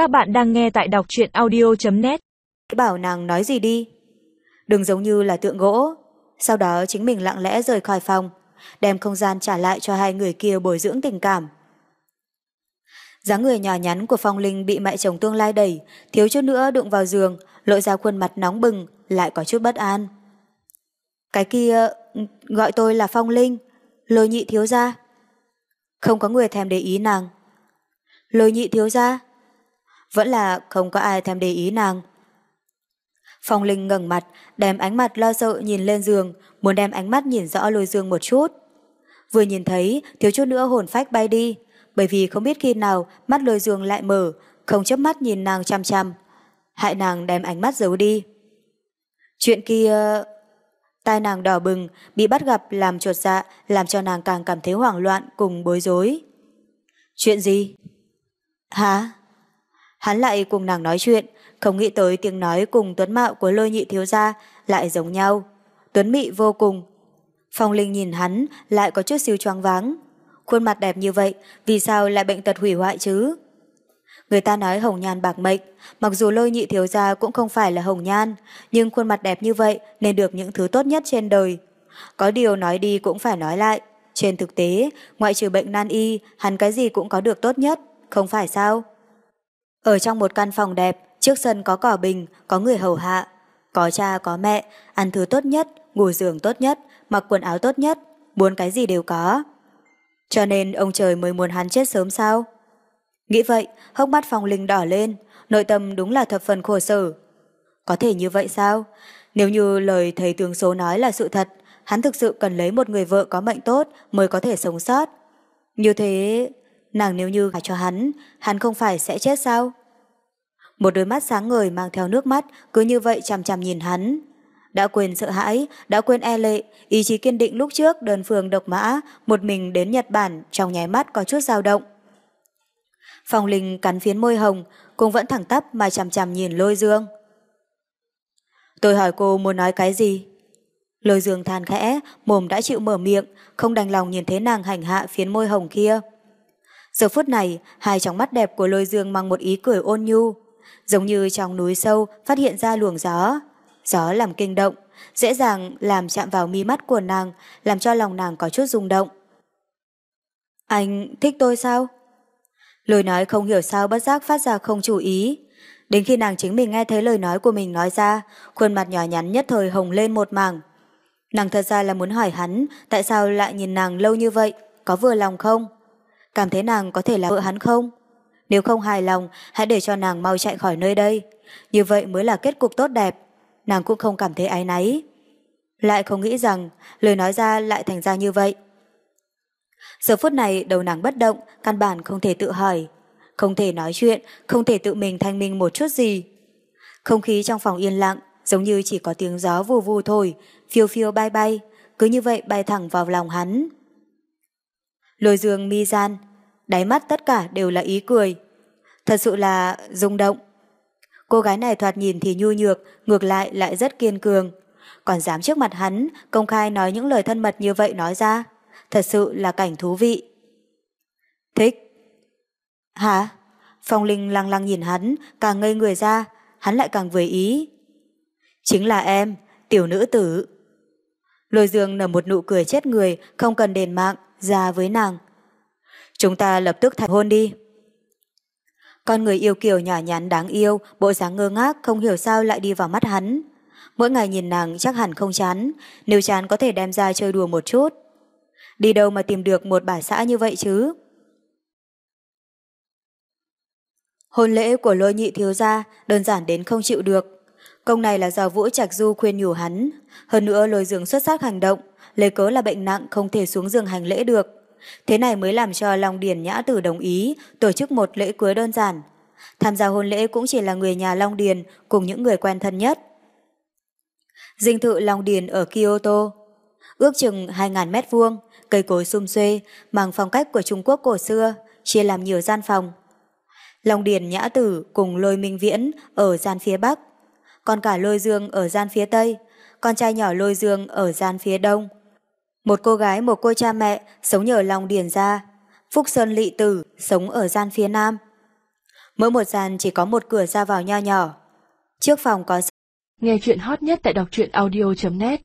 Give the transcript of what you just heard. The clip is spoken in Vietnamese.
Các bạn đang nghe tại đọc truyện audio.net Bảo nàng nói gì đi. Đừng giống như là tượng gỗ. Sau đó chính mình lặng lẽ rời khỏi phòng, đem không gian trả lại cho hai người kia bồi dưỡng tình cảm. dáng người nhỏ nhắn của Phong Linh bị mẹ chồng tương lai đẩy, thiếu chút nữa đụng vào giường, lộ ra khuôn mặt nóng bừng, lại có chút bất an. Cái kia gọi tôi là Phong Linh, lôi nhị thiếu gia. Không có người thèm để ý nàng. Lôi nhị thiếu gia. Vẫn là không có ai thèm để ý nàng. Phong Linh ngẩng mặt, đem ánh mặt lo sợ nhìn lên giường, muốn đem ánh mắt nhìn rõ lôi dương một chút. Vừa nhìn thấy, thiếu chút nữa hồn phách bay đi, bởi vì không biết khi nào mắt lôi dương lại mở, không chớp mắt nhìn nàng chăm chăm. Hại nàng đem ánh mắt giấu đi. Chuyện kia... Tai nàng đỏ bừng, bị bắt gặp làm chuột dạ, làm cho nàng càng cảm thấy hoảng loạn cùng bối rối. Chuyện gì? Hả? Hắn lại cùng nàng nói chuyện, không nghĩ tới tiếng nói cùng tuấn mạo của lôi nhị thiếu gia lại giống nhau. Tuấn mị vô cùng. Phong Linh nhìn hắn lại có chút siêu choáng váng. Khuôn mặt đẹp như vậy, vì sao lại bệnh tật hủy hoại chứ? Người ta nói hồng nhan bạc mệnh, mặc dù lôi nhị thiếu gia cũng không phải là hồng nhan, nhưng khuôn mặt đẹp như vậy nên được những thứ tốt nhất trên đời. Có điều nói đi cũng phải nói lại. Trên thực tế, ngoại trừ bệnh nan y, hắn cái gì cũng có được tốt nhất, không phải sao? Ở trong một căn phòng đẹp, trước sân có cỏ bình, có người hầu hạ, có cha có mẹ, ăn thứ tốt nhất, ngủ giường tốt nhất, mặc quần áo tốt nhất, muốn cái gì đều có. Cho nên ông trời mới muốn hắn chết sớm sao? Nghĩ vậy, hốc mắt phòng linh đỏ lên, nội tâm đúng là thập phần khổ sở. Có thể như vậy sao? Nếu như lời thầy tướng số nói là sự thật, hắn thực sự cần lấy một người vợ có mệnh tốt mới có thể sống sót. Như thế, nàng nếu như gả cho hắn, hắn không phải sẽ chết sao? Một đôi mắt sáng ngời mang theo nước mắt cứ như vậy chằm chằm nhìn hắn. Đã quên sợ hãi, đã quên e lệ, ý chí kiên định lúc trước đơn phương độc mã, một mình đến Nhật Bản trong nháy mắt có chút dao động. Phong Linh cắn phiến môi hồng, cũng vẫn thẳng tắp mà chằm chằm nhìn lôi dương. Tôi hỏi cô muốn nói cái gì? Lôi dương than khẽ, mồm đã chịu mở miệng, không đành lòng nhìn thấy nàng hành hạ phiến môi hồng kia. Giờ phút này, hai tròng mắt đẹp của lôi dương mang một ý cười ôn nhu, giống như trong núi sâu phát hiện ra luồng gió. Gió làm kinh động, dễ dàng làm chạm vào mi mắt của nàng, làm cho lòng nàng có chút rung động. Anh thích tôi sao? Lời nói không hiểu sao bất giác phát ra không chú ý. Đến khi nàng chính mình nghe thấy lời nói của mình nói ra, khuôn mặt nhỏ nhắn nhất thời hồng lên một mảng. Nàng thật ra là muốn hỏi hắn tại sao lại nhìn nàng lâu như vậy, có vừa lòng không? Cảm thấy nàng có thể là vợ hắn không? Nếu không hài lòng, hãy để cho nàng mau chạy khỏi nơi đây. Như vậy mới là kết cục tốt đẹp. Nàng cũng không cảm thấy ái náy. Lại không nghĩ rằng lời nói ra lại thành ra như vậy. Giờ phút này đầu nàng bất động, căn bản không thể tự hỏi. Không thể nói chuyện, không thể tự mình thanh minh một chút gì. Không khí trong phòng yên lặng, giống như chỉ có tiếng gió vù vù thổi, phiêu phiêu bay bay, cứ như vậy bay thẳng vào lòng hắn. Lôi dương mi gian, đáy mắt tất cả đều là ý cười. Thật sự là rung động. Cô gái này thoạt nhìn thì nhu nhược, ngược lại lại rất kiên cường. Còn dám trước mặt hắn, công khai nói những lời thân mật như vậy nói ra. Thật sự là cảnh thú vị. Thích. Hả? Phong Linh lăng lăng nhìn hắn, càng ngây người ra, hắn lại càng vừa ý. Chính là em, tiểu nữ tử. Lôi dương nở một nụ cười chết người, không cần đền mạng, ra với nàng. Chúng ta lập tức thành hôn đi. Con người yêu kiều nhỏ nhắn đáng yêu, bộ dáng ngơ ngác không hiểu sao lại đi vào mắt hắn. Mỗi ngày nhìn nàng chắc hẳn không chán, nếu chán có thể đem ra chơi đùa một chút. Đi đâu mà tìm được một bà xã như vậy chứ? Hôn lễ của lôi nhị thiếu gia đơn giản đến không chịu được. Công này là do Vũ Trạch Du khuyên nhủ hắn. Hơn nữa lôi giường xuất sắc hành động, lấy cớ là bệnh nặng không thể xuống giường hành lễ được. Thế này mới làm cho Long Điền Nhã Tử đồng ý tổ chức một lễ cưới đơn giản. Tham gia hôn lễ cũng chỉ là người nhà Long Điền cùng những người quen thân nhất. Dinh thự Long Điền ở Kyoto, ước chừng 2.000 mét vuông, cây cối sum xuê, mang phong cách của Trung Quốc cổ xưa, chia làm nhiều gian phòng. Long Điền Nhã Tử cùng Lôi Minh Viễn ở gian phía Bắc, còn cả Lôi Dương ở gian phía Tây, con trai nhỏ Lôi Dương ở gian phía Đông. Một cô gái một cô cha mẹ sống nhờ lòng Điền ra, Phúc Sơn Lị Tử sống ở gian phía Nam. Mỗi một gian chỉ có một cửa ra vào nho nhỏ. Trước phòng có Nghe chuyện hot nhất tại đọc truyện audio.net